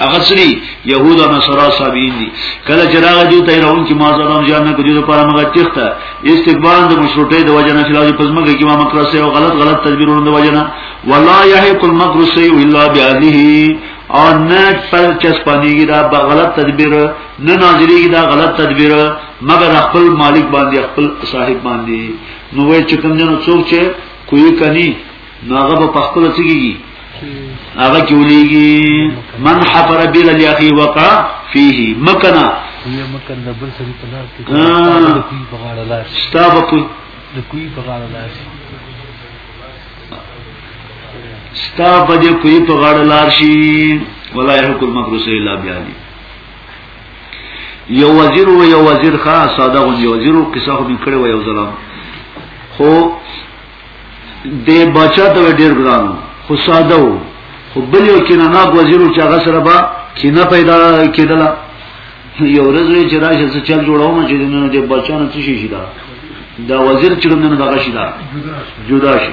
هغه سری يهود او نصارا صابین دي کله چې راغی دوی ته راون کې ما زړم ځان نه کوي لپاره مګه تخته استقبال د مشروطه د وجنه خلاف پزماګه کې ما مکر سه او غلط غلط تدبیرونه د وجنه ولا يحق المكر سيء الا باهله او نه پر چسپانیږي دا غلط تدبیر نه نازلېږي دا غلط تدبیر مګر خپل مالک باندې خپل صاحب باندې نو وای چې کوم جنو څوک چې کوی کني نو هغه په خپل څګيږي هغه کیولېږي من حفر بل الیاخی وقع فيه مکنا یو مکن د بل سړي په لار کې د کوی په غاړه لار ستا په کوی د کوی په غاړه لار ستا په دې کوی په غاړه لار شي ولا يحكم مکروسه الا بیالی یو وزیر و یو وزیر ښا ساده غون یو وزیر و قصه خو کړي و یو ځلام خو د بچا ته ډیر ګران خو ساده و خو بل یو کینه نه وزیر چې هغه سره با کینه پیدا کېدله یو ورځ وی چې راشه څه چل جوړاوم چې نن د بچا نه څه شي دا دا وزیر چې نن دغه شي دا جدا شي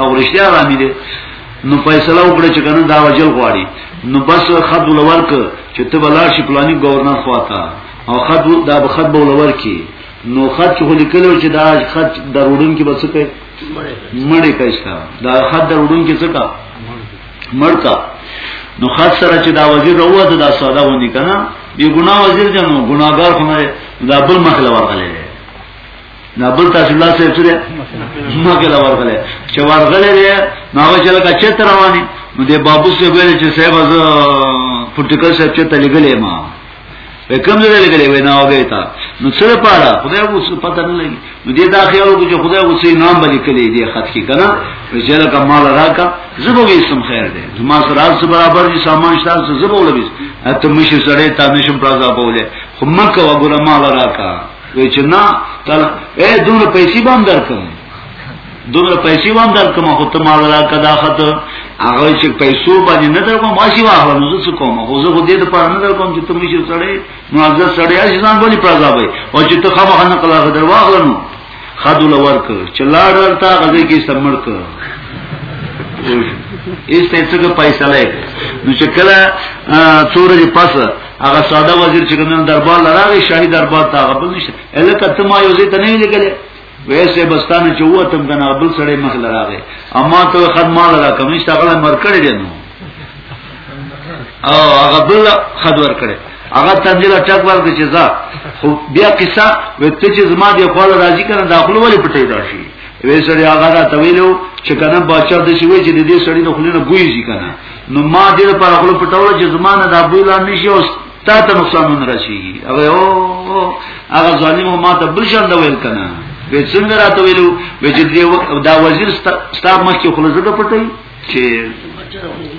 او رښتیا رامي دي نو فیصله وکړه چې کنه دا وجل غواړي نو بس خط ولور ک چې ته بلار شي پلاني گورنر خواته او خط دا به خط ولور کی نو خط چې لیکلو چې دا خط دروډون کې بس کوي مړې کښتا دا خط دروډون کې څه کا مړکا نو خط سره چې دا وزیر وروته دا ساده ونی کنه بی ګناه وزیر جنو ګناګار خو نه دا بل مخله ورغله نه بل تاسو الله سره څه ده مګه لا ورغله چې ورغله دی نو هغه چې لکه چې رواني نو د بابو سره ویل چې صاحب از پټکل صاحب چې تلګلې ما په کوم ځای لګلې وینا وګی تا نو څه لپاره خدای وو څه پته نه لګي نو دې دا خیال وکړو چې خدای وو څه نام باندې کړی دې خط کې کنه چې لکه مال راکا زبو وې سم خیر دی زما سره راز برابر دي سامان شته زبو لبي ته مشه سره تا نشم پرځا بوله خو مکه وګوره مال راکا وای چې نه تل اے دومره پیسې باندې درکم دومره پیسې باندې درکم خو ته ما ولا کدا خط هغه چې پیسو باندې نه درکم ما شي واخلم نو څه کوم خو زه خو دې ته پاره نه درکم چې ته مشر سړی معزز سړی اسی ځان باندې پرځا وای او چې ته خامخ نه کلا غدر واخلم خدو لور ک چې لاړ ورته غزه کې سمړ ک ایسته څنګه پیسې لای نو چې کله څورې پاسه هغه ساده وزیر چې کوم دربار لراغی شاهي دربار ته هغه بل نشه الکه ته ما یو ځای ته نه لګلې ویسه بستانه چې وته تم کنه بل سړی مخ لراغی اما ته خدمه لرا کوم نشته هغه مر کړی دی نو او هغه بل خدور کړی هغه تنجله ټک ورکړي چې ځا خو بیا قصه وته چې زما دی خپل راضی کنه داخلو ولې پټې راشي وې سړی هغه راته ویلو چې کنه بچا د شي وې چې د دې سړی د خلینو ګوي شي کنه نو ما دې لپاره خپل پټول چې زمانه د ابو لا نشي او تا ته نقصانونه راشيږي او او هغه ظالم ما ته بل شان دا ویل کنه به څنګه راته ویلو به چې دا وزیر ستاب مخ کې خلک زړه پټي چې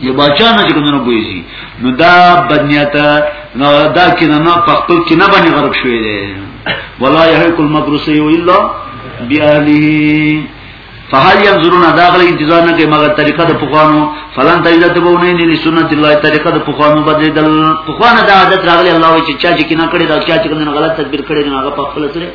یو بچا نه چې کومه بوزي نو دا بدنیته نو دا کې نه په خپل کې نه باندې غرق شوې ده ولا يهلك المدرسه الا باهله فهل ينظرون داخل انتظار نه کوي مګر طریقه د پخوانو فلان تجد تبونه نه لري سنت الله طریقه د پخوانو بدلیدل پخوانه دا عادت راغلی الله وی چې چا چې کینه کړی دا چا چې کنه غلط تدبیر کړی نه هغه په خپل سره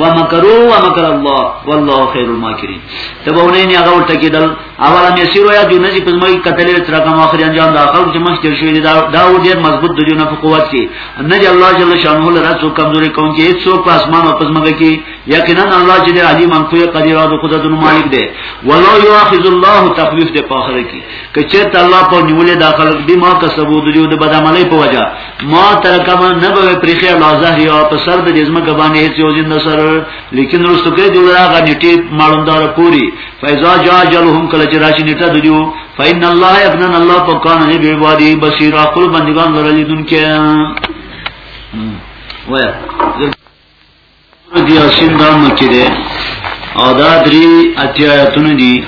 و مکرو و مکر الله والله خير الماکرین تبونه نه هغه ورته کېدل اوله مې سیرو یا دونه چې پزمای قتل تر کوم اخر انجام دا خلک چې مخ تیر شوی دا دا ډیر مضبوط دجونه په قوت کې نه الله جل شانه له رسو کمزوري کوم چې هیڅ څوک په اسمان او پزماګه کې یقینا الله چې دی علیم ان کوی قدیر او قدرتونو مالک دی والله یاخذ الله تخفیف دی په اخر کې کچې ته الله په نیولې داخل دی ما کسبو د جو د بدعملۍ په وجا ما ترکما نه به پرخه الله ظاهر او په سر د جسم کبانې هیڅ یو زنده سر لیکن رستو کې دی راغه نیټه مالوندار پوری فیضا جا جلهم کله چې راشي نیټه دیو فین الله یقینا الله په کان دی به وادي بصیر خپل بندگان لري دن کې وای سورت یاسین دا مکی ده او دا دری اتی آیتون دی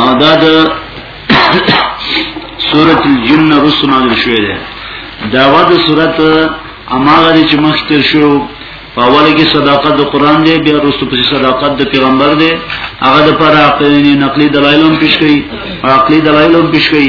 او دا دا سورت الجن رسو نازل شوی ده دعوه دا سورت اماغه دی چې مخکې شو په اول کې صداقت د قران دی بیا وروسته په صداقت د پیغمبر دی هغه د پر عقلي نقلي دلایل هم پیش کړي عقلي دلایل هم پیش کړي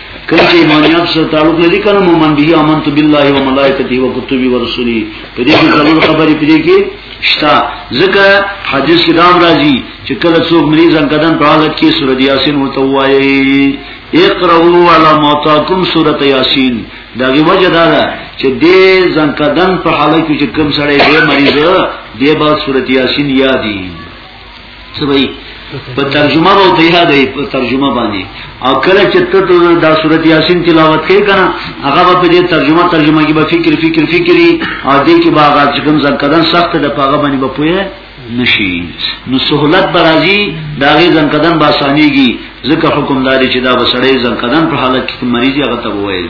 کله چې ایمانیات سره تعلق لري کنه مومن دی امن تو بالله و ملائکته و کتبه و رسولی په دې کې ضرور خبرې پدې کې شتا ځکه حدیث کې دام راځي چې کله څوک مریض انقدن په حالت کې سورۃ یاسین ورته وایي اقرأوا على موتاکم سورۃ یاسین دا غي وجه دا ده چې دې ځنکدن په حالت کې چې کم سړی دی مریض دی به سورۃ یاسین یادی سبي په ترجمه او ته یاد ای په ترجمه باندې او کله چې ته دا سورۃ یاسین تلاوت کوي کنه هغه په دې ترجمه ترجمه کې به فکر فکر فکری او دې کې به هغه چې کوم ځکدان سخت ده په هغه باندې به پوهه نشي نو سہولت برازي دا غي ځکدان به اسانيږي ځکه حکم داري چې دا بسړې ځکدان په حالت کې مریض هغه ته وایي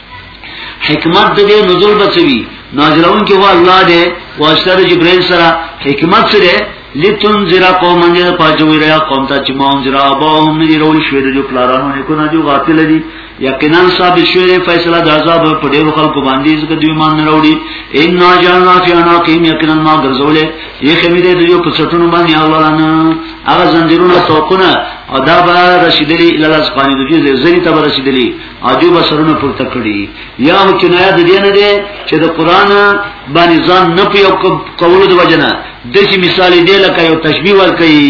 حکمت د دې نزول بچوي نازلون کې هو الله دې واشتر جبريل سره حکمت سره لتون زرا قوم دې پاجوي را قوم ته چې مون زرا باهم دې رول شوې دې پلارانو نه کو نه جو غافل دي یقینا صاحب شوې فیصله د عذاب په ډېر خلکو باندې چې دوی مان نه وروړي ان ناجانا فی اناقیم یقینا ما ګرځولې یې خمې دې دوی په سټونو باندې الله نه هغه زنجیرونه توقونه او دا به رسیدلی الاله سبحانه دوی زری ته رسیدلی عجوبه سرونه پورته کړي یا هم کنایه د دې نه ده چې د قران باندې ځان نه پیو کولو د وجنه د چې مثال دی لکه یو تشبیه ورکړي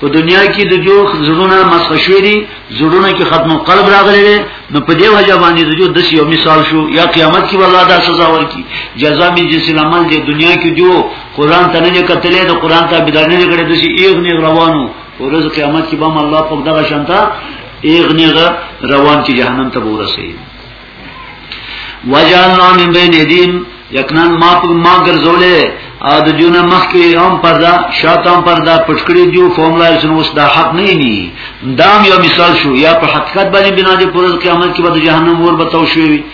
په دنیا کې د جو زړونه مسخ شوې دي زړونه کې ختم قلب راغلي دي نو په دې وجه باندې د جو د یو مثال شو یا قیامت کې والله دا سزا ورکي جزا می جنس العمل دی دنیا کې جو قران ته نه کتلې د قران ته بدانه نه کړې د شي ایغ نه روانو ورځ قیامت کې به الله په دغه شانته ایغنی غا روان کی جهنم ته ورسي وجعلنا من بین ایدیم یقینا ما په ما ګرځولې ا د جون مخ کې هم پردا شاته هم پردا پټکړې جو فارمولا شنو اوس دا حق نه ني دام یو مثال شو یا په حقیقت باندې بنا دې پر قیامت کې به جهنم ور بتاو شوی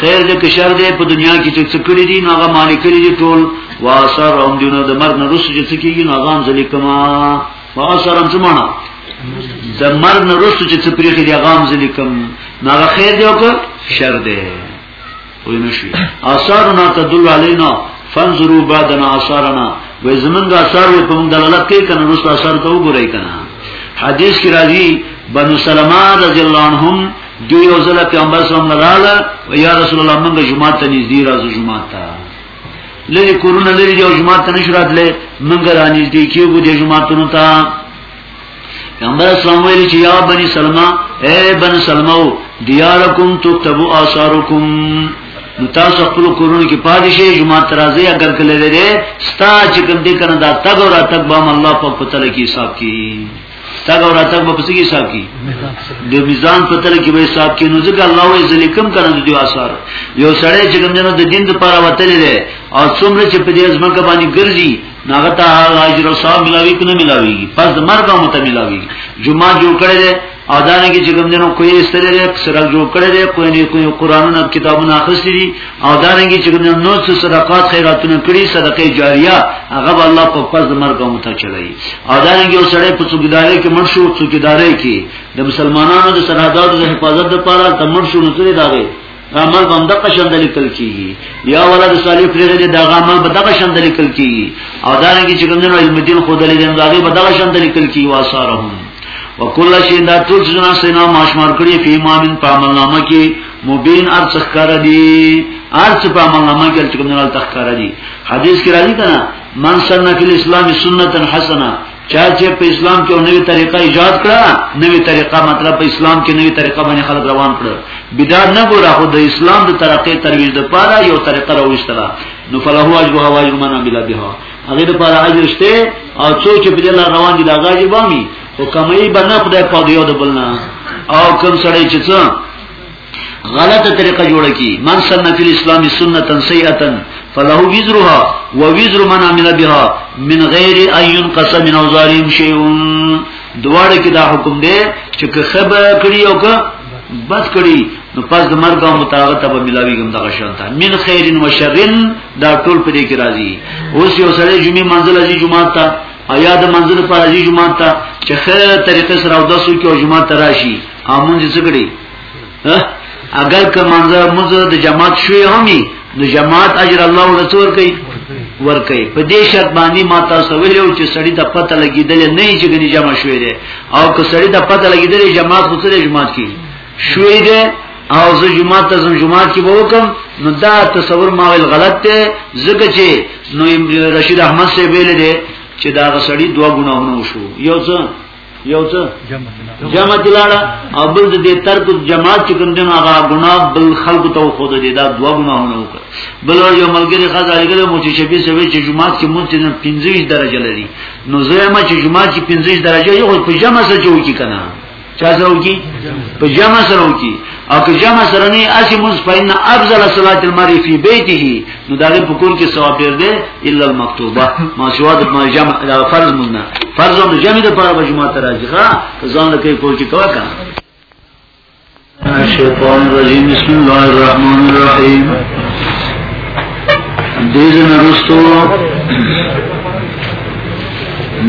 خیر دې که شر دې په دنیا کې چې څه کړی دي نو هغه مالک کړی دي ټول واسر هم دینه د مرګ نه رسو چې څه کیږي نو هغه ځلې کما واسر هم سمانا د مرګ نه رسو چې څه پرې دي هغه ځلې کم نو هغه خیر دې او که شر دې وې نشي آثار نه تدل علینا فانظروا بعدنا آثارنا وې زمونږ آثار په موږ دلالت کوي کنه رسو آثار ته وګورئ کنه حدیث کی راضی بنو سلمہ رضی اللہ عنہم دو یو ځل پیغمبر صلی الله علیه وسلم یا رسول الله موږ جمعه ته نږدې راځو جمعه ته لری کورونه لری یو جمعه ته نشرات لې موږ را نږدې کیږو د جمعه تونو ته پیغمبر اسلام ویل چې یا بنی سلمہ اے بن سلمہ دیارکم تكتبوا آثارکم نو تاسو خپل کورونه کې پاتې شئ جمعه ترازی اگر کله لري ستا چې کوم دې کنه دا تګ او را تګ به الله په پتل کې حساب کې تګ او راتګ په څه کې حساب کی د میزان په تل کې به حساب کې نو ځکه الله وې ذلیکم کنه د دیو اثر یو سړی چې کوم جنو د دین لپاره وتل دی او څومره چې په دې ځمن کې باندې ګرځي ناغه ته اجر او ثواب ملاوي کنه ملاوي پس د مرګ هم ته ملاوي جمعه جوړ کړی دی او دانه کې چې کوم جنو کوی استلې سره جوړ کړی دی کوی نه کوی قرانونه کتابونه اخستې دي او دا رنګي چې کوم نو څه صدقات خیراتونه کړی صدقه جاریه هغه به الله په پز مرګ او متا چلای او دا رنګي او سړی په څوګداري کې مرشو څوګداري کې د مسلمانانو د سرحداتو د حفاظت لپاره د مرشو نو ترې داغه عمل بم دغه شند لیکل کیږي یا ولد صالح پرې دې دغه عمل به دغه شند لیکل کیږي او دا رنګي چې کوم نو علم دین خود لري دغه به دغه شند لیکل کیږي واسارهم وکول شي دا ټول ځنا سینا ماشمار کړی په امام په عمل نامه کې مبین ارڅ ښکار دی ارڅ په امام نامه کې چې کوم نه تخکار دی حدیث کې راځي کنه من سنن فی الاسلام سنتا حسنه چا چې په اسلام کې نوې طریقه ایجاد کړه نوې طریقه مطلب په اسلام کې نوې طریقه باندې خلک روان کړ بدعت نه ګوره خو د اسلام د ترقې ترویج د پاره یو طریقه راوښتله نو فلهو اجر هوا اجر من عمل بها هغه د پاره اجر شته او څوک چې په دې لار روان دي دا غاجي بامي او کمای به نه خدای په دیو د بلنا او کوم سړی چې څه غلطه طریقه جوړه کی من سنت الاسلام سنتا سیئتا فله وزرها ووزر من عمل بها من غیر ان ينقص من اوزارهم شيء دواړه کې دا حکم دی چې که خبر کړی او که بس کړی نو پس د مرګ او متاغه ته به ملاوي کوم دغه شان ته من خیر و شر دا ټول په دې کې راځي اوس یو سره جمعې منزل ازي جمعه ته ایا د منزل پر ازي جمعه ته چې خیر طریقې سره او دسو کې او جمعه ته راشي امون دې څګړي اگر که منځه موږ د جماعت شوی همي د جماعت اجر الله ولتور کوي ور کوي په دې شرط باندې ما تاسو ویلو چې سړی د پته لګیدل نه چې غني جمع شوی دی او که سړی د پته لګیدل جماعت خو سره جماعت کی شوی دی او زه جماعت ته زم جماعت کې وکم نو دا تصور ما ویل غلط دی ځکه چې نو رشید احمد سي ویل دی چې دا غسړی دوه ګناهونه وشو یو ځل یو څه جمع دلاړه او بل دې ترک جماعت چې کوم دین هغه ګناه بل خلق ته خو دې دا دوا ګناهونه وکړ بل یو ملګری خدای ګره مو چې شپې سوي چې جماعت کې مونږ نه 15 درجه لري نو زما چې جماعت کې 15 درجه یو په جمع سره جوړ کی کنه چا سره وکی په جمع سره وکی او که جمع سره نه اسی مونږ پاین افضل صلات المری فی بیته نو دا په کور کې ثواب ډیر دی الا المکتوبه ما سوا د ما جمع دا فرض مونږ نه فرض هم جمع د پاره به جمعه ته راځي ښا ځان له کې کور کې کوا کا شیطان الرجیم بسم الله الرحمن الرحیم دې جن رسو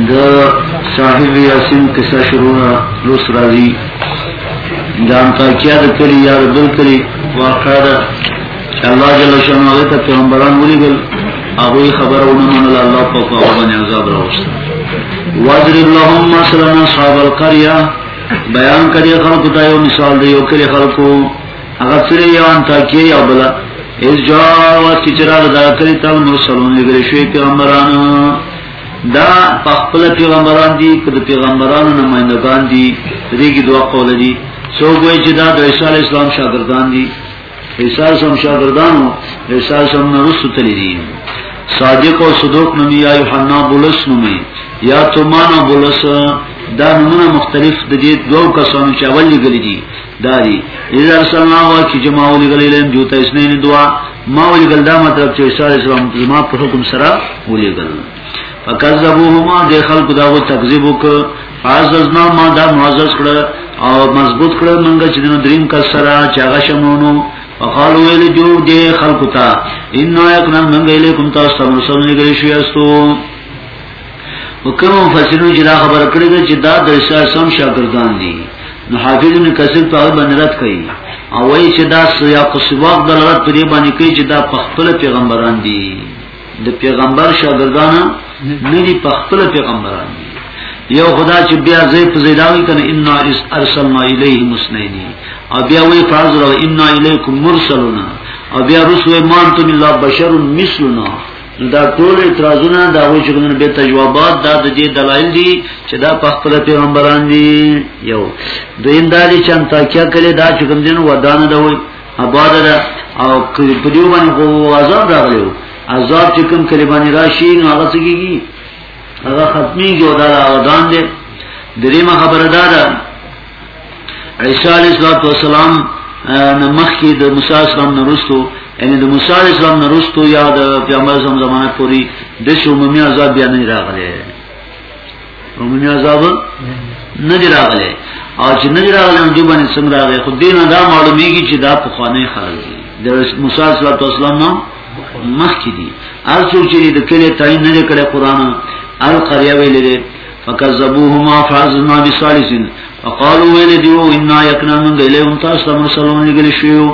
د صاحب یاسین قصه شروع لوس راځي جانتا کیا د کلی یا د بل کلی واقعا الله جل شانه هغه ته پیغمبران ولېږل هغه خبره ونه منله الله په هغه باندې عذاب راوست واضرب لهم مثلا اصحاب القريه بیان کړي خلکو ته یو مثال دی یو کړي خلکو هغه سره یو ان تاکي یا بل اس جا وخت چې چراغ دا کړی تل نو سلام لګري شوی پیغمبران دا خپل پیغمبران دي کله پیغمبرانو نمائندگان دي دغه دوه قول دي څو وایي چې دا د عیسی اسلام شاګردان دي ایسار سم شاگردانو ایسار سم نرست تلی دی صادق و صدوق نمی یا یوحنا بولس نمی یا تومانا بولس دا نمونه مختلف د دې دوو کسانو چې اول لګلې دي دا دي اذا ارسلنا وا چې جماع لګلې لم جو ته اسنین دوا ما ولګل دا مطلب چې اسلام ما په حکم سره ولګل فکذبوهما د خلق داو تکذیب وک فاززنا ما دا معزز کړه او مضبوط کړه منګ چې دنو دریم کس سره چې هغه شمونو وقالو ویل جو دې خلق تا ان یکنا منګ الیکم تاسو سره سره نګری شو یاستو وکم فسرو چې دا خبر کړی چې دا د رسول سم شاګردان دي نو حافظ ابن کثیر په اړه باندې رات کوي او وایي چې دا سیاق سباق د لغت په دې باندې کوي چې دا په خپل پیغمبران دي د پیغمبر شاګردان نه دي په خپل پیغمبران دي یو خدا چې بیا زې په زیداوی کنه ان اس ارسلنا الیه مسنین او بیا وی فرض را ان الیکم مرسلون او بیا رسول ما انتم الا بشر مثلنا دا ټول اعتراضونه دا وی چې موږ به تجوابات دا د دې دلایل دي چې دا په خپل پیغمبران دي یو دویم دا چې ان تاکیا کړي دا چې کوم دین ودان دا وی آباد ده او په دیو باندې خو عذاب راغلی وو عذاب چې کوم کلی باندې راشي نو هغه څه کیږي هغه ختمي جو دا اودان دي دریمه خبره دا ده عیسی علیه السلام نمخ کې د موسی اسلام نرستو یعنی د موسی علیه السلام نرستو یا د پیغمبر زمانه پوری د شومي عذاب بیا نه راغلی رومنی عذاب نه دی راغلی او چې نه دی راغلی نو دی باندې څنګه راغی خو دین دا معلومیږي چې دا په خوانې خلک دي د موسی صلی الله علیه وسلم نه مخ کې دي هر څو چې د کله تعین نه کړي قران ال قریا ویل دي فکذبوهما فازنا بثالث وقالوا ویل دیو انا یقنا من الیهم تاسو مرسلون لګل شیو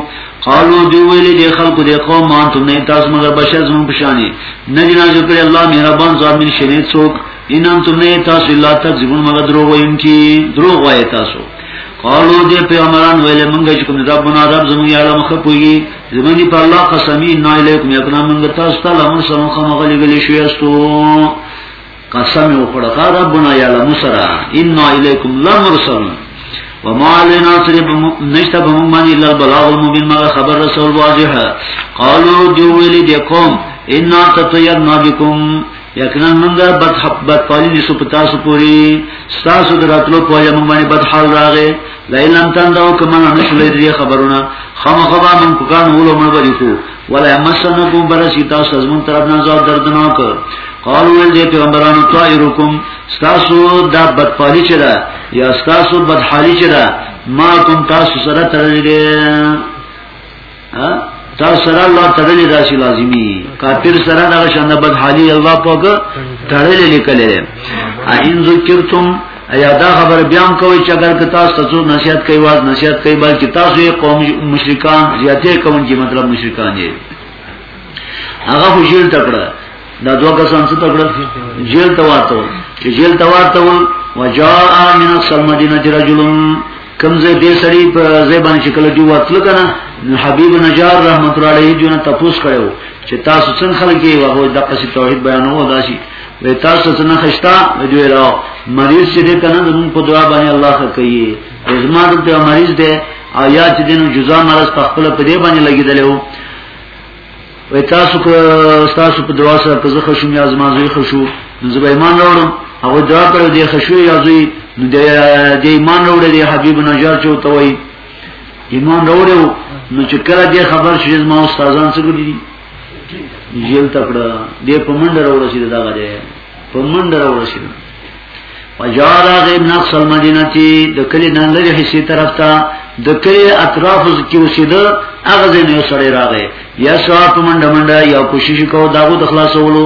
قالو دی ویل دی خلق دی قوم مان تم نه تاسو مگر بشر زمون پشانی نه جنا جو پر الله مهربان ذات من شنه څوک انم تم نه تاسو الا تکذبون مگر دروغ وایم کی دروغ وای تاسو قالو دی پیغمبران ویل مونږ چې کوم ربنا رب زمون یاله مخه پوي زمون دی په الله قسمی نه الیکم یقنا مونږ تاسو ته لمن سمخه مغلی غلی شوی استو قسم وکړه ربنا یعلم سرا ان الیکم لمرسل وما علينا صرف نشته په موږ باندې الا البلاغ المبين ما خبر رسول واضح قالوا جو ویل دي قوم ان تطيرنا بكم یقینا موږ بد حبت پالي دي سو پتا سو پوری تاسو دراتلو په یوه موږ باندې بد حال راغې لئن لم تندو کما نشلې دي خبرونه خامخبا من کو کان ولو مړ بری کو ولا مسنکم برسی تاسو از مون طرف نه زاد دردناک قالو ول دې پیغمبرانو طائرکم تاسو دا بدپالی چي دا یا تاسو بدحالی چي دا ما کوم تاسو سره تړلې دي ها تاسو سره الله تړلې راشي لازمی کافر سره دا شنه بدحالی الله پاک تړلې لیکلې ان ذکرتم ایا دا خبر بیا هم کوي چې اگر که تاسو ته څوک نصیحت کوي واز نصیحت کوي بلکې تاسو یې قوم مشرکان زیاتې کوم چې مطلب مشرکان یې هغه خو جیل تکړه دا دوه کسان څه تکړه جیل ته واته چې جیل ته واته وجاء من السلمدینه رجل کمزه دې سړی په زبان شکل دی وتل کنه حبیب نجار رحمت الله علیه جون تپوس کړو چې تاسو څنګه خلک یې وغوډه قصې توحید بیانوه داسي وی تاسو څنګه خشتا وی راو مریض چې دې کنه زمون په دعا باندې الله ښه کوي زما د دې مریض دې او یا چې دینو جزا مرز په خپل په دې باندې لګیدلو وی تاسو کو تاسو په دعا سره که زه خوشم یا زما زوی خوشو نو زه به ایمان راوړم هغه دعا کړو دې خوشو یا زوی نو دې ایمان راوړې دې حبیب نجار چې وته وی ایمان راوړو نو چې کله دې خبر شې زما استادان څه ګډي جیل تکړه دې په منډه راوړسید دا غره په منډه راوړسید وجار غیب نقص المدینه تی د کلی نه لږه حصے طرف ته د کلی اطراف کې اوسید هغه ځای نه سره راغی یا سوا په منډه منډه یا کوشش کو داغو د خلاصولو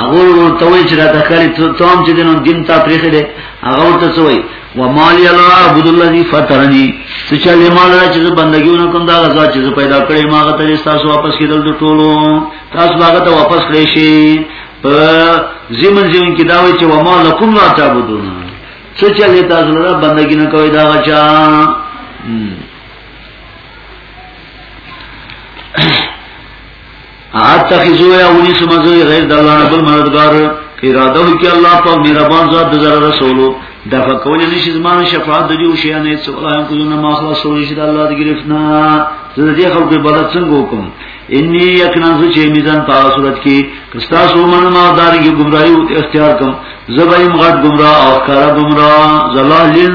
هغه ورته وی چې راته خالي ته هم چې دینو دین ته پریخه دي هغه ورته سوې و مال یلا عبد الذی فطرنی ته چې له مال را چې بندګیونه کوم دا غزا چې پیدا کړې ما غته لري تاسو واپس کیدل د ټولو تاسو هغه ته واپس کړئ شي په زمن زمن کې دا وی چې و مال لكم لا تعبدون څه چې له تاسو لپاره بندګی نه کوي دا غچا اتخذو یا ونی سمزوی غیر دالله نه بل مددگار اراده وکي الله په مهربان ذات د زړه رسولو د فقول نشي زمان شفاعت د جو شي نه څه الله هم کوونه ما خلاص شوی شي د الله د گرفتنا زه دې خلکو عبادت څنګه وکم انی یقینا چې میزان په صورت کې کستا سو من ما داري گمراهي او اختیار کوم زبایم غټ گمراه او کارا گمراه زلالین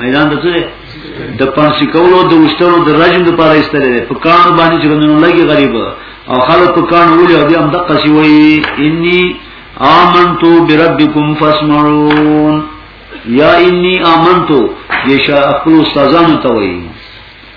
میدان د څه د پانسی کولو د وشتلو د رجم د پاره ایستل دي په کان باندې چې نن لګي غریب او خلک په کان ولې او بیا هم دقه شي وایي انی آمنتو بربکم فاسمعون یا انی آمنتو یشا خپل استادانو ته وایي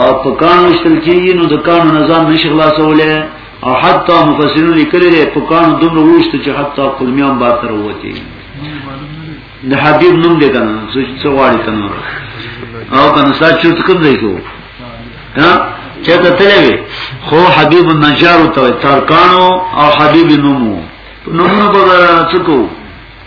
او په کانو استل کیږي نو د کانو نظام نشي خلاصوله او حتی مفسرین لیکلي دي په کانو دومره وښته چې حتی قلمیان با تر وتی د حبیب نوم دی کنه څه واړی کنه او کنه سات چوت کوم دی کو ها چته تلوي خو حبیب النجار ته ترکانو او حبیب نومو نومونه په څه کو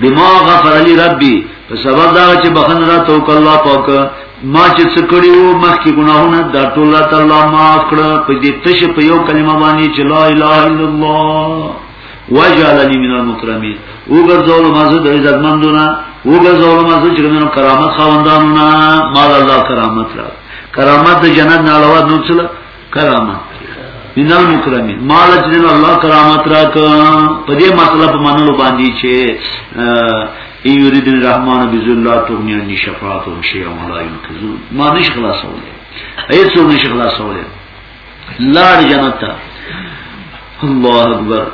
بما غفر لي ربي په سبب دا چې بخنه را توک الله پاک ما چې څه کړی وو مخکې ګناهونه دا ټول الله معاف کړ په دې تش په یو کلمه باندې چې لا اله الا الله وجعلني من المكرمين وګرځول ما زه د عزت مندونه وګرځول ما زه چې منو کرامت خواندانونه مال الله کرامت را کرامت د جنت نه علاوه نو څه کرامت بنا مکرمی مال چې دین الله کرامت راک په دې مسله په منلو باندې چې ای یرید الرحمن بذللا تغنی ان شفاعت او شیء ولا ينقذون ما نش خلاصوله ایت څو نش خلاصوله لار جنت الله اکبر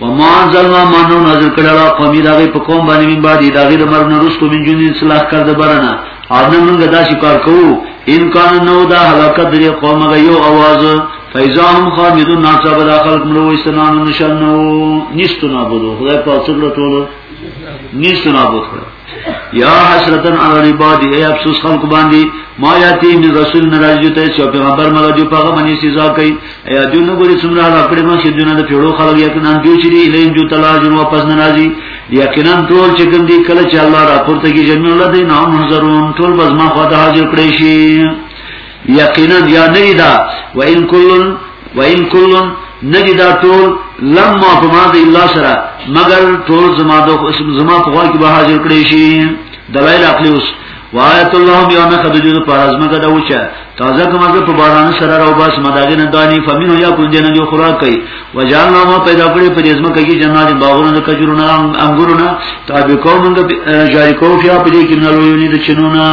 وما انزلنا ما نو نازل کړه را قومي داغه په قوم باندې من بعد داغه د مرګ نه رسو من جن اصلاح کړ د برنا او نه موږ دا شکار کوو ان کان نو دا هلاکت دی قوم غ یو आवाज فیزام خامدون ناصب د خلق مړو استنان نشنو نشتو نابودو خدای په څلو ټولو نشتو نابود کړو یا حسرتن علی العباد ای افسوس خلق باندې ما یاتی من رسول ناراضی ته چې پیغمبر مله جو پاغه باندې سزا کوي ایا جو نه ګوري څومره را کړې ما چې دنیا د پیړو خلک یقینا جو چې دی لین جو تلاج او پس ناراضی یقینا ټول چې کوم دی کله چې الله را پورته کې جنن الله دې نام حضرون ټول بزما خدای حاضر کړی شي یقینا یا ندی دا و ان کلن و ان کلن ندی دا ټول لما په ما د الله سره مگر ټول زما د اسم زما په خوا کې به حاضر کړی شي دلایل عقلی اوس وایت الله بیا نه خدای دې په ازمه کې دا وچه تازه کومه په باران سره راو باس مداګه نه دانی فمنو یا کول دینه جو خوراک کوي وجعلنا ما پیدا کړی په دې ځمکه کې جنات باغونه د کجورونو انګورونه تابع کومنګ جاری کوو چې په دې کې نه لویونی د چنونه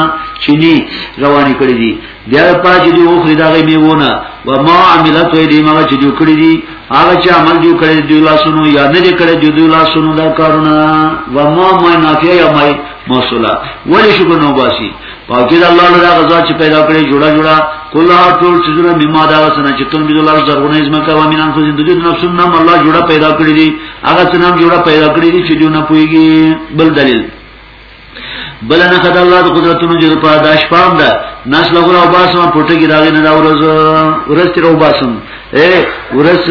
چینی روانې کړې دي بیا پاج دی او خري دغه میونه و ما عملت وې دې ما چې جوړ کړې دي هغه چې عمل جوړ کړې دي لاسونو یا نه دې کړې دي لاسونو دا کارونه و ما ما نافیه یا ما موصوله ولې شکر نو باسي پاکی دا اللہ لرا غزا چی پیدا کرے جوڑا جوڑا کلا ټول چیزونه بما دا وسنه چې تم بيدل ارز درونه ازما کا و مینان خو زندګی نفسون نام الله جوړه پیدا کړی دي هغه څه نام جوړه پیدا کړی دي چې دونه پويږي بل دلیل بل نه خدای الله د قدرتونو جوړ په داش پام ده ناس لغره او باسم پټه کې راغی نه دا ورځ ورځ تر او باسم اے ورځ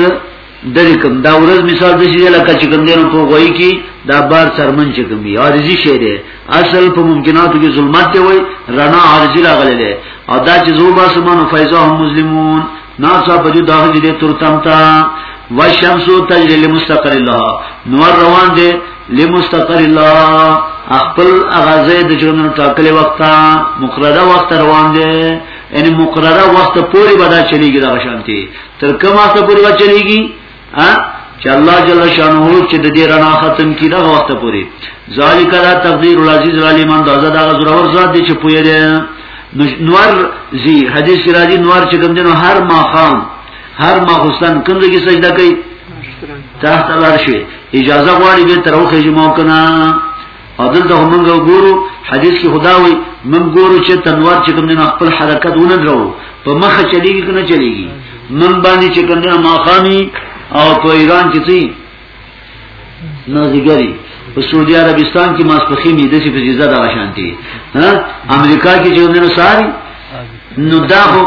درې کوم دا ورځ مثال د شي لکه چې کوم دینو په غوي کې دا بار سرمن چې کوم وي عارضي شی دی اصل په ممکناتو کې ظلمت دی وای رڼا عارضي راغلی دی او دا چې زو با سمانو فیضا هم مسلمون ناسا په دې داخلي دي ترتم تا والشمس تجري لمستقر الله نور روان دي لمستقر الله خپل اغازه د ژوند ټاکلې وخت مقرره وخت روان دي یعنی مقرره وخت پوری بدا چلیږي دا شانتي تر کومه ته پوری وچلیږي ها چې الله جل شانه چې د دې رڼا ختم کی دا وخت پوری ذالک لا تقدیر العزیز العلیم اندازه دا زورور ذات دی چې پوی دی نور زی حدیث راځي نور چې کوم دینو هر ماقام هر ماخستان کوم ځای کې سجده کوي تحت العرش اجازه غواړي به تر اوخه جمعه کنه او دلته هم موږ ګورو حدیث کې خدا وي موږ ګورو چې تنوار چې کوم نه خپل حرکت ونه درو په مخه چلیږي کنه چلیږي من باندې چې کوم نه ماخامي او په ایران کې څه نازګری په سعودي عربستان کې ماسپخینی د څه په جزا د شانتي ها امریکا کې چې ونه ساري نو دا خو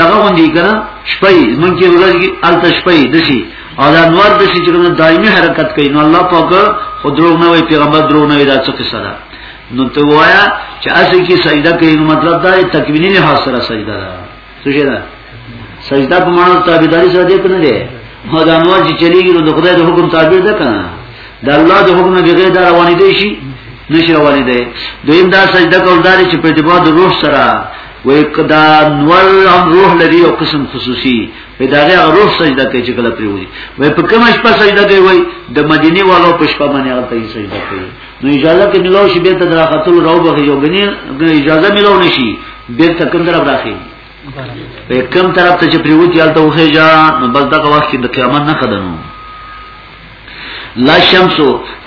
دغه غوندي کنه شپې مونږ کې ورځ کې الته شپې دشي او دا نور دشي چې کوم دایمي حرکت کوي نو الله پاک خو درو نه وي پیغمبر درو نه وي دا څه قصه ده نو ته وایا چې اسی کې سجده کوي نو مطلب دا تکوینی نه حاصله سجده ده څه شي ده سجده په معنی تابعداري سره دې کنه ده هدا نور چې چلیږي نو خدای د حکم تابع ده کنه د الله د حکم نه بغیر دا روانې دی شي نشي روانې دی دویم دا سجده کول دا چې په اتباع د روح سره وې کدا نور هم روح لري او قسم خصوصي په دا غي روح سجده کوي چې کله پریوي وې په کوم شپه سجده کوي وې د مدینه والو په شپه باندې هغه ته سجده کوي نو اجازه کې ملو شي به ته دراختل راو به یو غني اجازه ملو نشي به ته کوم طرف راخي په کوم طرف ته چې پریوي یالته وخه جا نو بس دغه وخت کې د قیامت نه خدانو لا شمس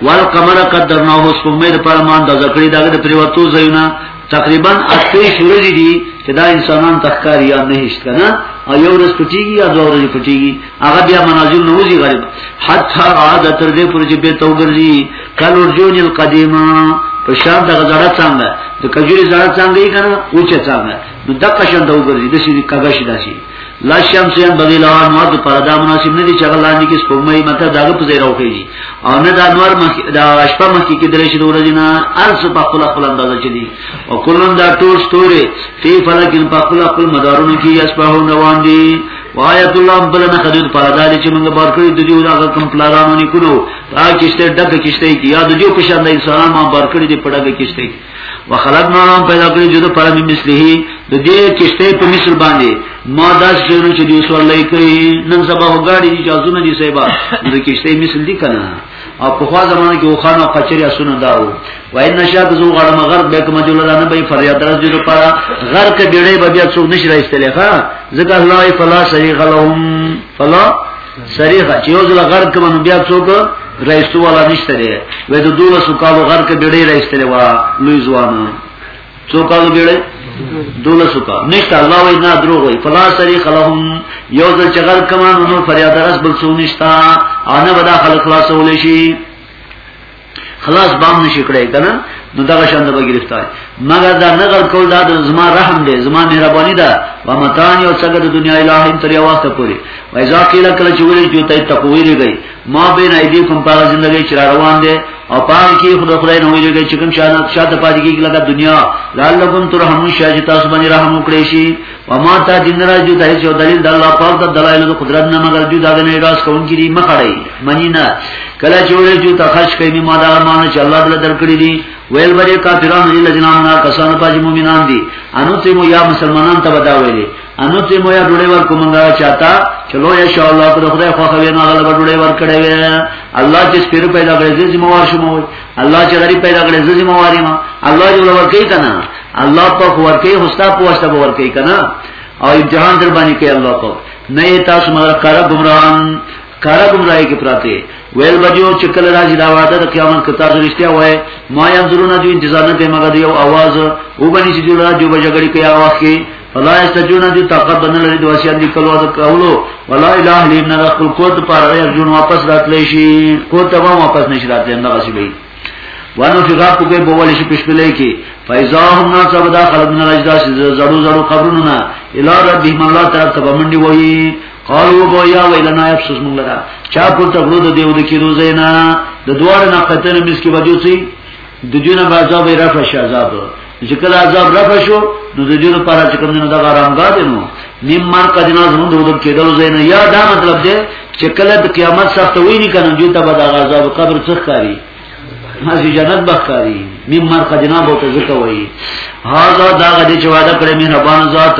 والقمر قدرناه سپوږمۍ د پاره مان د ذکرې دغه د پریوتو زینا تقریبا اته شورې دي چې دا انسانان تخکار یا نه هیڅ کنه او یو ورځ پټیږي یا دوه ورځې پټیږي هغه بیا منازل نه وځي غریب حتی عاد تر دې پورې چې به توګرځي کلور جون القدیمه په شان دغه زړه څنګه د کجوري زړه څنګه یې کنه اوچه څنګه نو دغه شان دوګرځي د شي کاغه شي داسي لا شمس هم بغي لا انوار د پر دا مناسب نه دي چې هغه لاندې کې سپوږمۍ مته داغه په ځای راوخیږي او نه د انوار مخ د شپه مخ کې درې شي د ورځې نه ارس په خپل خپل اندازه چي دي او کلون دا ټول ستوري په فلکین په خپل خپل مدارونو کې یسبحو روان دي وایت الله بل نه خدود پر دا چې موږ بار کړی د دې دا کوم پلانونه نکونو دا کیشته ډکه کیشته کې یا د دې په شان د انسانانو بار کړی دی په ډکه کیشته وخلقنا لهم پیدا کړی جوړ پر می مثله د دې کشته په مثل باندې ما داس جوړو چې دې سوال لای کوي نن سبا وګاړي چې ازونه دي سیبا د کشته مثل دي کنه او په خوا زمانه کې وخانو قچري اسونه داو وای نشه د زو غړم غر به کوم جوړ نه به فریاد درځ جوړ پر غر کې ډېړې به بیا څو نشي راځتلې ښا ځکه الله فلا صحیح لهم فلا سریغه چې یو ځل غرق کمه نو بیا څوک رئیسو والا نشته دی وې د دوله سو کالو غرق بیړې رئیسته وا لوی ځوان څو کالو بیړې دوله سو کال نشته الله وې نه دروغ وې فلا سریغه لهم یو ځل چې غرق کمه نو فریاد رس بل څو نشتا او نه ودا خلک خلاصول شي خلاص بام نشي کړای کنه نو دا شان د گرفتار مګر دا نظر کول دا زما رحم دی زما مهرباني ده و متان یو څنګه د دنیا الهی تر یو وخت پورې و اذا قیل کله چې ویل جو ته تقوی لري ما بین ایدیکم په ژوندۍ چې روان دي او پام کې خدای خدای نه ویلږي چې کوم شان شاته پاتې کیږي لکه دنیا لعلکم ترحمون شاجتا سبحان رحم وکړي شي وما تا دین راجو د هیڅ یو دلیل د الله پاک د دلایل د قدرت نه مګر دوی دا نه راز کوونکي دي مخړی منی نه کله چې وړي جو تخش کوي ما دا مان چې الله دل درکړي دي ویل بری کافران دي لجنامنا کسان پاج مومنان دي انو ته مو یا مسلمانان ته بدا ویلي انو ته مو یا ډوړې ور کومنګا چاته چلو یا شاء الله پر خدای خو خوي نه غلبه ډوړې ور کړې وي الله چې سپیر پیدا کړې چې مو شمو الله چې غریب پیدا کړي زه ذمہ واري ما الله جوړ ورکي کنه الله په ورکي هوستا په واسطه به ورکي کنه او امتحان در باندې کوي الله په نه تاسو مگر کار گمراهان کار گمراهي کې پراته ویل بجو چې کله راځي دا وعده د قیامت کتا سره رښتیا وای ما یم زرونه دوی انتظار نه کوي مګر یو आवाज وبني چې جوړه جو بجګړي کوي आवाज کې فلا یستجون جو طاقت نه لري د وصیت لیکلو او کولو ولا اله الا الله خپل کوت پر یرجون واپس راتلی شي کوت به واپس نشي راتلی نه غسی به وانو فقا کو به بوول شي پښپلې کې فایزا هم نا څه بدا خلق نه راځدا زړو زړو قبرونو نه اله رب الله طرف ته بمنډي وایي قالو بو یا ویلنا افسوس مونږ لرا چا کو ته غرو د دیو د کیرو زینا د دوار نه قتل مس کی وجو سی د جنه به عذاب رفع شي عذاب چې کله عذاب رفع شو نو د جنه لپاره چې کوم نه د آرامګاه دی نو نیم مار کدینا زموږ د ودم کېدل زین یا دا مطلب دی چې کله د قیامت سخت وي نه کنه جو ته به د عذاب قبر څخه کاری مازی جنت بخاری مم مر قدنا بو ته زکه وای هاذا دا غدی چې وعده کړی مهربان ذات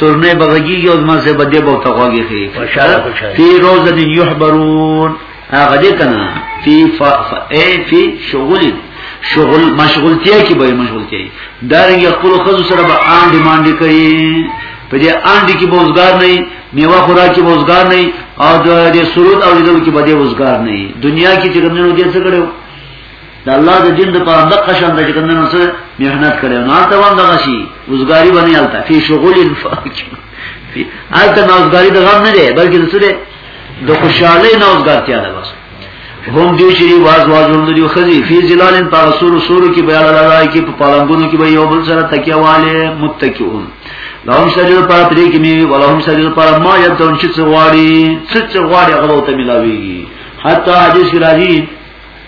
سرنه بغږیږي او ما زه بده بوته غوږی خي فی روز من یحبرون هغه دې کنه فی ف ای فی شغل شغل مشغولتیا کی به مشغولتیا دارنګ خپل خزو سره به آن ډیماند کوي په دې آن دي کې بوزګار نه میوه خورا کې بوزګار نه او د سرود او دې کې به دې بوزګار نه دنیا کې چې کوم نه دې څه کړو د الله د دین لپاره د قشن د کوم نه څه مهنت کړي نو ته وانه غشي وزګاری باندې الته په شغل فاکي الته نوزګاری د غم نه دی بلکې د سره د خوشاله نوزګارتیا ده بس هم دی چې واز واز هم دی خزي فی ظلالن پر سور سور کې بیان راځي کې په پالنګونو کې به یو بل سره تکیه والے متکیون لهم سجده پر پرې کې می ولهم سجده پر ما یبدون چې څواړي څه څواړي هغه ته ملاويږي حتی حدیث راځي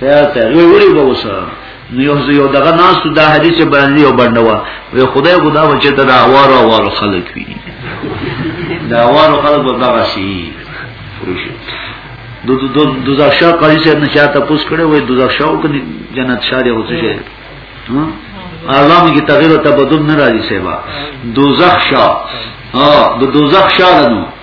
تیار ته وی وری به وسه نو یو یو دغه ناس دا حدیث بیان یو بندوا وی خدای خدا و چې ته دا وار وار خلک وی دا وار خلک به دغه شي د د د زښا قاضي صاحب نه چاته پوس کړي وای د زښا او کني جنت شاري هو څه شي اعلان کی تغییر او تبدل نه راځي سیوا دوزخ شاه ها د دوزخ شاه نو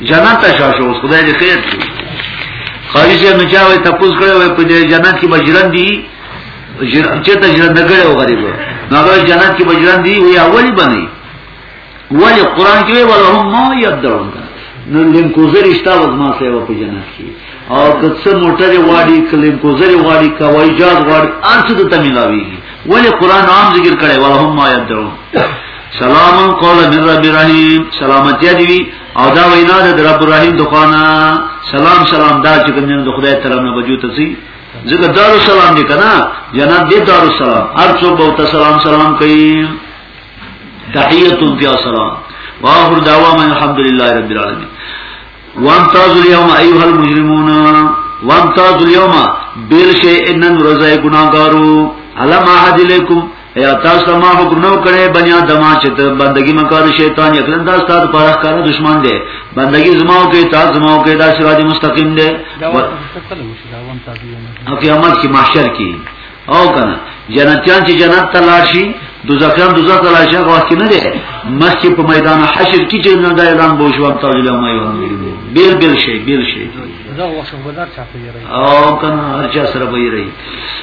جنت ته شاو شو خدای دې خیر کړي قاری چې نو چا وي تاسو کړه وي په جنت کې بجران دي چې ته ژوند کړي او غریب نو هغه جنت کې بجران دي وي اولی باندې ولی قران کې وي ولهم ما يدعون نو لیم کوزر اشتا وزما سیوا په جنت کې او کڅ موټر واړي کلیم کوزر واړي کوي جاز واړي ارڅ ته ملاويږي ولی قران عام ذکر کړي ولهم ما يدعون سلام قول من رب رحیم سلامتی دی او دا وینا د رب رحیم دخوانا سلام سلام دا چې کوم د خدای تعالی نه بجو ته سي زګه دارو سلام دې کنا جناب دې دارو سلام هر څو بہت سلام سلام کوي تحیت بیا سلام واخر دعوام الحمدلله رب العالمین وامتاز اليوم ايها المجرمون وامتاز اليوم بیل شئ انن رضای گناہگارو علم احد الیکم یا تاسو ما حکم نو کړي بنی آدم چې ته بندگی مکار شیطان یکلن دا ستاسو پر ښکار دشمن دی بندگی زماو کې تاسو زماو کې دا سراج مستقیم دی او قیامت کې محشر کې او کنه جنتیان چې جنت ته لاړ شي دوزخیان دوزخ ته لاړ شي هغه وخت نه دی مسجد په میدان حشر کې چې نه دا اعلان بو شو په تاج له ما یو بیل بیل شي بیل شي او کنه هر چا سره به یې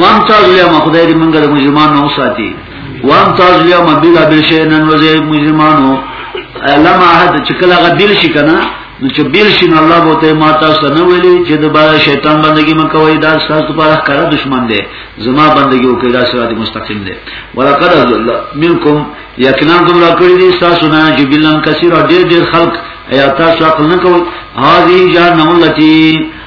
وان تاسو یا ما خدای دې مونږ د مجرمان نو ساتي وان تاسو یا ما بلا بل شي نن وځي مجرمانو لما حد چې کله غدل شي کنه نو چې بیل شي نو الله بوته ما تاسو نه ویلي چې د بار شیطان بندگی من کوي دا تاسو په اړه کار دشمن دی زما بندگی وکړي دا سره د مستقیم دی ولقد ذل منکم یقینا کوم را کړی دي تاسو نه چې بلن کثیر ډیر ډیر خلق ایا تاسو عقل نه کوي هاذي جهنم التي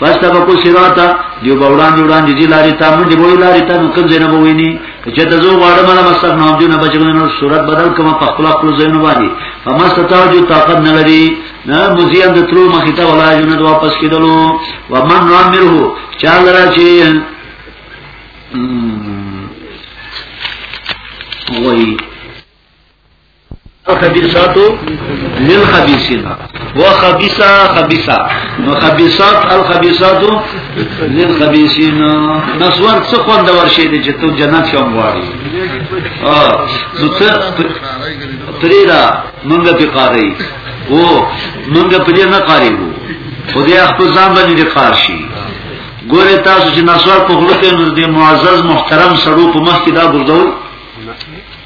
فاستبقوا الصراط دیو باوران جوړان دي لاري ته موږ دی وای لاري ته نو کوم زنه وویني چې د زو غواړم نه مستر نه جون بچو نو صورت بدل کوم په خپل خپل زینو باندې فمستطاع جو طاقت نه لري نه مزيان د ترو مخې ته ولا جون واپس کیدلو ومن نعمره چا لرا چې وای خبيثات للخبيثين وخبيثا خبيثا وخبيثات الخبيثات للخبيثين نسوان څه خوند ورشي دي چې ته جنت شوم غواړي ها نو څه تریرا منګه په قاری او منګه په دې نه قاری وو خدای خپل ځان باندې قار شي ګوره تاسو چې نسوار په خلکو نو دې معزز محترم سړو په مخ کې دا ګرځول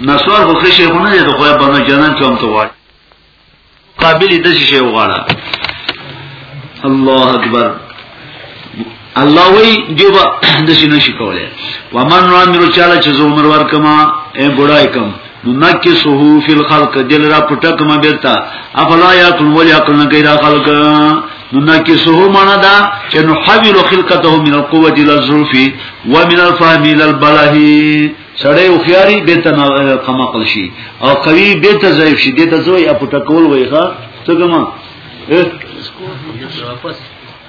نسوار خو څه شي خو نه دی د خدای بنده جنان ته هم ته وای قابل د څه شي وغواړه الله اکبر الله وی دیوبا د څه نشي کولای ومن را میرو چاله چې زو عمر ور کما اے بډای کم نکی سوهو فی الخلق دل را پټک ما بیرتا افلا یا کن ولی عقل نه غیر خلق نو نکسه معنا دا چې نو حویل خلقته من القوه الى الظروف ومن الفهم الى البلاهی سړی هوښیاری به ته کمقل شي او قوي به ته ضعیف شي دته زوی اپټه کول وای ښا څه کما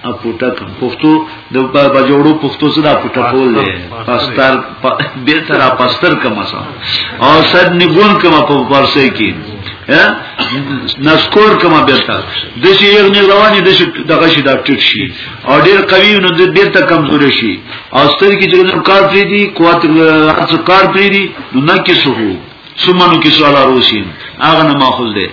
اپټک پښتو د بجوړو پښتو سره اپټک کول دي پاستر به تر پاستر کما سا او صد نګون کما په فارسی کې نسکور کما بیرته د شي یو نه رواني د شي دغه شي دا ټیټ شي او ډیر قوی نو د ډیر ته کمزور شي او ستر کې چې نو کار پری دي قوت هرڅ کار پری دي نو نه کې سو ثم نو کې سوالا روسین هغه نه ماخذ ده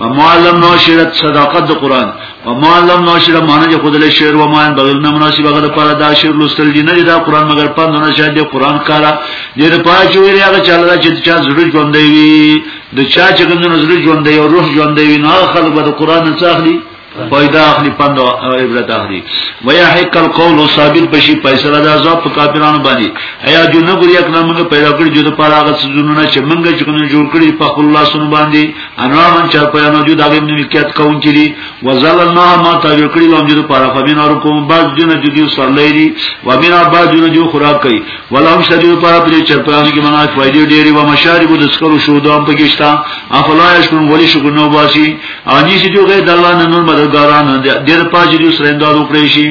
و معلم نو شرط صداقت د قران و معلم نو شرط معنی چې خود له شعر و ما بغیر نه مناسب هغه لپاره دا شعر لوستل دي نه دا قران مگر پند نه شاید دی قران کارا دې د پاره چې ویل هغه چاله چې چا ضرور ژوند دی د چا چې کوم ضرور ژوند دی او روح ژوند دی نه خلک به د قران څخه فائدہ اخلي پند او عبرت اخلي ويا حق القول ثابت بشي فیصله د عذاب په کافرانو باندې ایا جو نه ګوري کله موږ پیدا کړی جو د پاره هغه سيزونه چې موږ چې کوم جوړ کړی په خپل لاسونو باندې انوان چا په انو جو دغه ملکیت کون کړي وزلنا ما تا جوړ کړی لوم جو د پاره فمن اور کوم بعض جن جو دی سرلې دي ومن بعض جن جو خوراک کوي ولهم شدید پاره پر چرپان کې منای فائدې ډېری و مشارب د سکرو شو دام پکې شتا افلا یشکرون ولی شکر نو باسي او نشي جو غیر د الله نه نور مددګاران دي د پاج دي سره امداد وکړي شي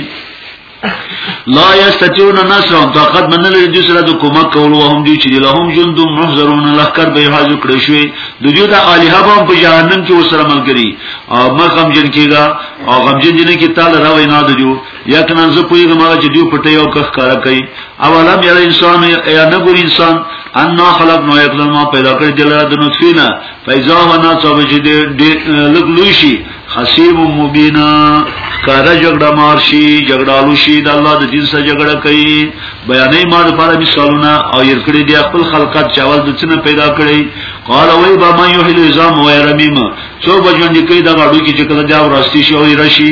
لا یستتیون نصرهم طاقت من لري دوی سره د کومک کولو هم دوی چې لهم جند محضرون لخر به حاضر کړی شوی د دوی د الها هم په جهنم کې وسره ملګری او مخم جن کېږي او غم جن جن کې تعالی راوي نه دجو یقینا زه پوهیږم چې دوی پټي او کخ کار کوي او علم یره انسان یا نه ګور انسان ان خلق نو یقدم ما پیدا کړی دلته د نطفه نه فیضا و ناڅاوه چې دی لږ لوی شي حسیب مبینا کاره جګړه مار شي جګړالو شي د الله د دین سره جګړه کوي بیانې ما د پاره مثالونه او ير کړی دی خپل خلقت چاول د څنګه پیدا کړی قال وای با ما یحل عظام و رمیم څو بجوند کوي دا غړو کې چې کله دا ورستي شي او رشي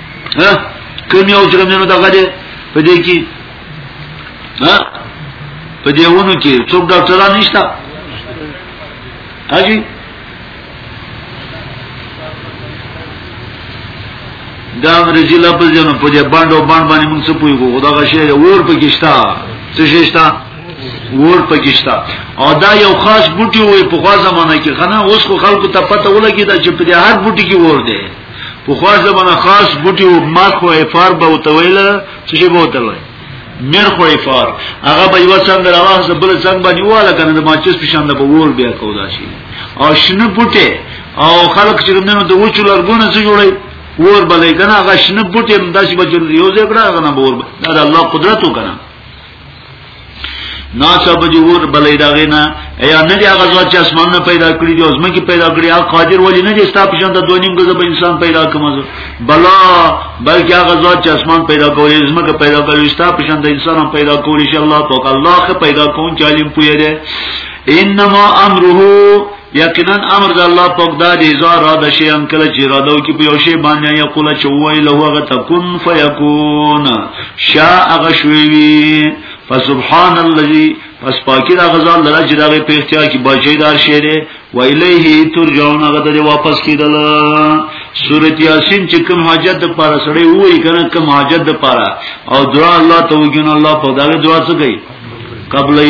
ها کوم یو چې موږ دغه دې په دې کې ها په دې ونه کې څوک ډاکټران نشته هاجی دا انګريزي لفظ جنو په دې باندې باندې باندې موږ څه پوي کوو دا غشي ور پکښتا څه شيشتا ور پکښتا او دا یو خاص بوټي وي په خاصه معنی کې خنه اوس خو خلکو ته پته ولګي دا چې په دې هر بوټي کې ور دي په خوا زمانه خاص بوټي او مخ او افار به وتویل چې به وتویل مرخ او افار هغه به یو څنګه راوځ بل څنګه باندې واله کنه د ماچس په شان د بور بیا کودا شي او شنه بوټي او خلک چې نن د وچو لرګونه څه جوړي ور بلې کنه هغه شنه بوټي هم داسې بچو یو ځای کړه هغه نه بور دا الله قدرت وکنه نا صاحب جوور بلې دا غینا یا نه دی هغه ځوان چې اسمان نه پیدا کړی دی اوس مکه پیدا کړی هغه قادر ولی نه دی ستاسو ژوند د دونیم غزه به انسان پیدا کوم بلا بلکې هغه ځوان چې اسمان پیدا کولی زمکه پیدا کولی ستاسو ژوند د انسان پیدا کولی ان شاء الله تو الله خه پیدا کون چې علم پوی دی انما امره یقینا امر د الله پاک دا دی زه را د شی ان کله چې را دو کې په یو شی باندې یا قوله چې وای له هغه تکون فیکون شا هغه شوی فسبحان الذي پس پاکی دا غزال لرا چې دا په اختیار کې بچی دار شی دی و الیه ترجعون هغه ته واپس کیدل سورۃ یاسین چې کوم حاجت د پاره سره وای کنه کوم حاجت د پاره او دعا الله ته وګین الله په دا دعا څه کوي قبلې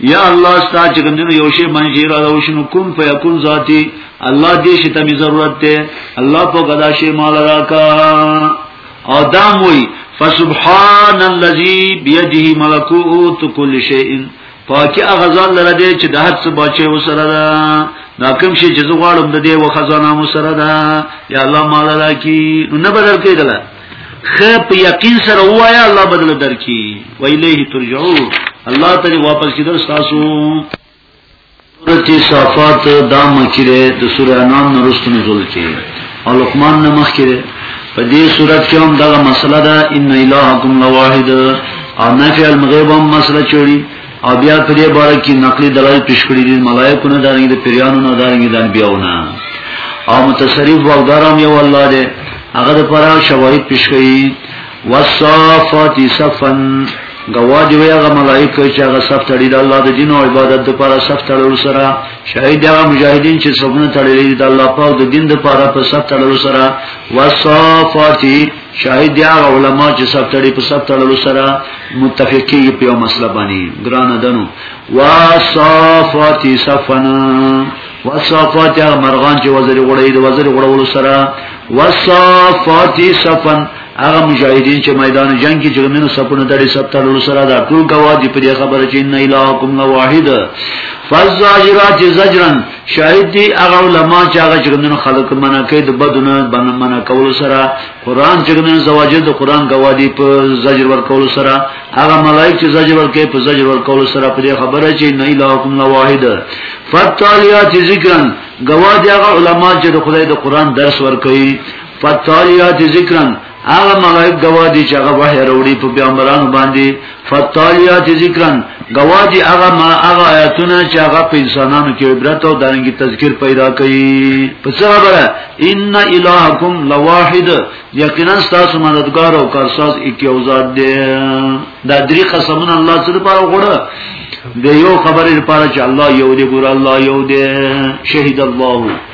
یا الله ستا چې کوم یو شی باندې چې را وشنو کوم فیکون ذاتی الله دې شي ته ضرورت ته الله په غدا شی مال راکا او دام وی فسبحان الذي بيده ملكوت كل شيء پاکي اغزال لره دې چې د هر څه بچي وسره ده دا کوم شی چې زه غواړم د دې وخزانه مو سره ده یا الله مال راکی نو نه بدل کېدله خه په یقین سره وایا الله بدل درکې و الیه ترجعون الله تعالی واپس کیدل تاسو سورته صفات دا مکیره د سوره انام نورست نزول کې او لقمان نه مخکره په دې صورت کې هم دا مسله ده ان الهکم لواحد او نفی المغیب هم مسله چوری او بیا په دې باره کې نقلي دلایل پیش کړی دي ملائکه نه دارنګ د پیرانو نه دارنګ د انبیانو نه او متصرف واغدارم یو الله دې هغه د پرا شواهد پیش کړي وصفات صفن گواه دی هغه ملائکه چې هغه صف تړي د الله د دین او عبادت لپاره صف تړل سره شهید هغه مجاهدین چې صفونه تړلې د الله پاک د دین لپاره په صف تړل سره وصفات شاهد دی هغه علما چې سب تړي په سب تړلو سره متفقي په یو مسله باندې ګران دنو واصفات صفنا واصفات هغه مرغان چې وزري غړې د وزري غړولو سره واصفات صفن هغه مجاهدین چې میدان جنگ کې جرمنو سپونه دړي سب تړلو سره دا ټول گواهی په دې خبره چې نه الهکم واحد فزاجرات زجرن شاهد دی هغه علما چې هغه څنګه خلق منع کوي د بدونه باندې منع کول سره قران څنګه زواجه د قران گواهی په زجر ور کول سره هغه ملائک چې زجر ور کوي په زجر ور کول سره په خبره چې نه اله حکم نه واحد فتالیات ذکرن گواهی هغه علما چې د خدای د قران درس ور کوي فتالیات ذکرن هغه ملائک گواهی چې هغه وحی وروړي په پیغمبرانو باندې فتالیات ذکرن گواهی هغه ما هغه آیاتونه چې هغه په انسانانو کې عبرت او دانګي تذکر پیدا کوي په څه خبره ان الہکم لواحد یقینا تاسو مددگار او کارساز یو ذات دی دا درې قسمونه الله سره په غوړه د یو خبرې لپاره چې الله یو دی ګور الله یو دی شهید الله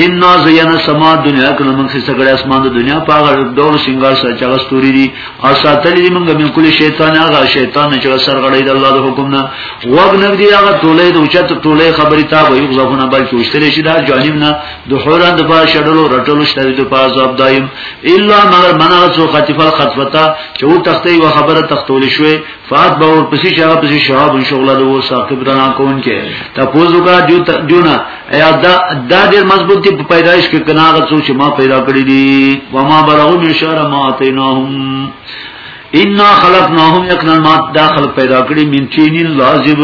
ان زینا سما دنیا کله موږ څه سګړې اسمان د دنیا په هغه ډول سنگار سره چا ستوري دي او ساتلې دي موږ من کل شیطان هغه شیطان چې سر غړې د الله د حکم نه وګ نه دی هغه ټولې د اوچت ټولې خبرې تا به یو ځونه بلکې وشتلې شي دا جانب نه د حوران د په شډلو رټلو شته د په عذاب دایم الا مگر منغه څو خطفل خطفتا چې و تختې و خبره تختول شوې فات به ور پسې شاه پسې شهاب شغله د ور ثاقب رڼا کون کې تا پوزو کا جو دیونه ایا دا دا ډېر مضبوط دی په پیدایش کې کناغه څو چې ما پیدا کړی دي و ما بلغو من شهر ما اتیناهم ان خلقناهم یقنا ما داخل پیدا کړی من چین لازب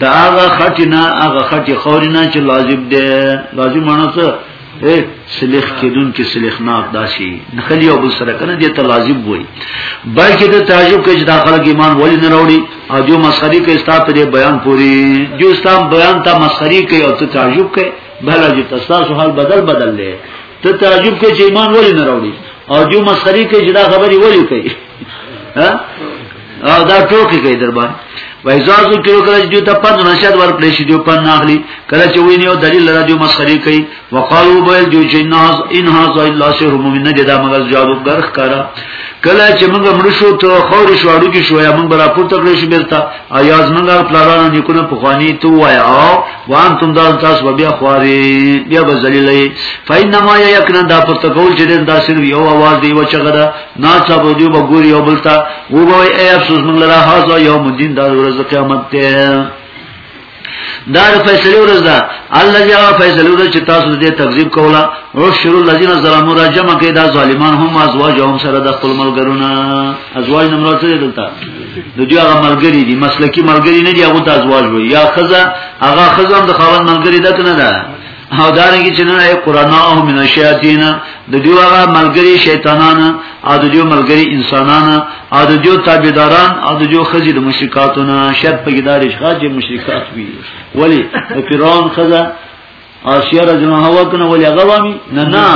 دا هغه خټینا هغه خټی خورینه چې لازب دی لازم معنی څه سلیخ کېدون کې سلیخناک داسي نخلی او بل سره کنه دې ته لازم وای بلکې ته تعجب کې چې دا خلک ایمان ولې نه راوړي او جو مسخري کې ستا په بیان پوری جو ستا بیان ته مسخري کې او ته تعجب کې بل چې تاسو حال بدل بدل لې ته تعجب کې چې ایمان ولې نه راوړي او جو مسخري کې چې دا خبري ولې کوي ها او دا ټوکی کوي در باندې وای زازو کړو کله چې ته پند نشد ور پرې شي جو پن ناخلی کله چې ویني او دلیل لري جو مسخري کوي وقالو بل جو چې ناز ان هاذا الا سحر مؤمن نه دا مگر جادو ګرخ کرا کله چې موږ مړ شو ته خور شو اړو کې شو یا موږ برا پورته کړی شو بیرته ایاز موږ پلارانو نیکونه په خواني تو وای او وان تم دا تاسو بیا خواري بیا بزلیلې فینما یکنن دا پورته کول چې دا سر یو आवाज دی و چې غدا نا چا به دیو به ګوري او بلتا وو به ای افسوس موږ لرا هاذا یوم الدین دا ورځ قیامت ته دا فیصله ورځ ده الله یا فیصله ورځ چې تاسو دې تکذیب کولا او شر الذین ظلموا را جمع کې دا ظالمان هم ازواجهم سره د خپل ملګرونه ازواج نه مراد څه دلته د دې هغه ملګری دي مسلکی ملګری نه دی هغه د ازواج وي یا خزه هغه خزه هم د خاوند ملګری ده کنه ده او دارنګه چې نه یې قران او من الشیاطین د دیو هغه ملګری شیطانان او د دیو ملګری انسانان او د دیو تابعداران او د دیو خزی د مشرکاتونه شرط په ګدارې ښه چې مشرکات وي ولی د پیران خزه آسیا رضی الله عنها کنه ولی هغه وامي نه نه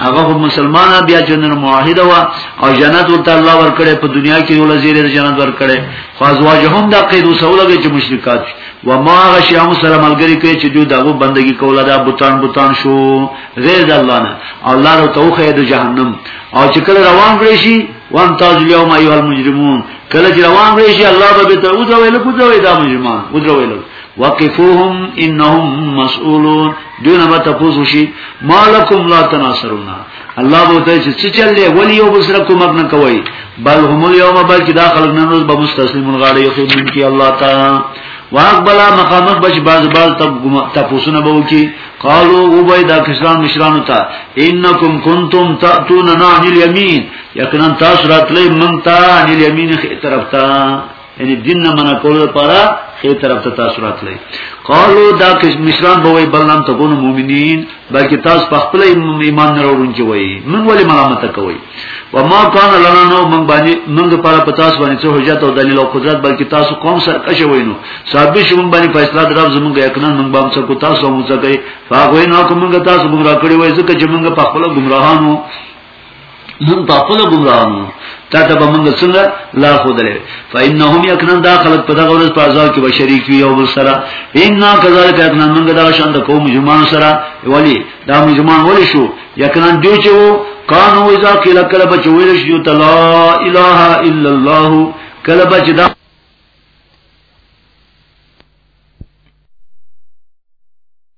هغه مسلمانه بیا جنن معاهد وا او جنت ورته الله ورکړي په دنیا کې ول زیره جنت ورکړي خو ازواجهم دا قید وسولږي چې مشرکات و ما غشیا مسلم ملګری کوي چې دوی دغه بندگی کوله دا بوتان بوتان شو غیر د الله نه او لار او توخه د جهنم او چې کله روان کړی شي وان تاج اليوم ايها المجرمون کله چې روان کړی شي الله به ته او دا ویل کو دا وی دا مجرمان او دا ویل وقفوهم انهم مسؤولون دونه به تاسو شي مالکم لا تناصرون الله به ته چې څه چل دی ولی یو بل سره کومک نه کوي بل هم یوم بل چې داخل نه نوز به مستسلمون غاړي یو خدمت کی الله تعالی واقبلا مخامخ بچ باز باز تب تپوسونه به وکي قالو او بای دا کسان مشرانو تا انکم کنتم تأتوننا عن الیمین یقینا تاسو راتلی من تا عن الیمین خی طرف تا یعنی دین نه منع کول لپاره خې طرف ته تاسو راتلې قالو دا کس مشران به وي بلنم تكون مؤمنین بلکې تاسو په خپل ایمان نه وروونکي وي من ولې ملامت کوي و ما کان لنا نو من باندې موږ لپاره په تاسو باندې څه حجت او دلیل او قدرت بلکې تاسو قوم سره کښه وینو ثابت شوم باندې فیصله درو زموږ یقینا موږ باندې څه کو تاسو موږ څه کوي فاغوی نو کومه تاسو ګمرا کړی وای ځکه چې موږ په خپل ګمراهانو من په خپل ګمراهانو تا ته به موږ څنګه لا خودلې فإنهم يكنن داخلت په دغه ورځ په عذاب کې به شریک وي او بل سره ان كذلك يكنن موږ دا شان د قوم مجرمان سره ولی دا مجرمان ولی شو يكنن دی چې وو قانو اذا قيل کله به ویل شي ته لا اله الا الله کله به دا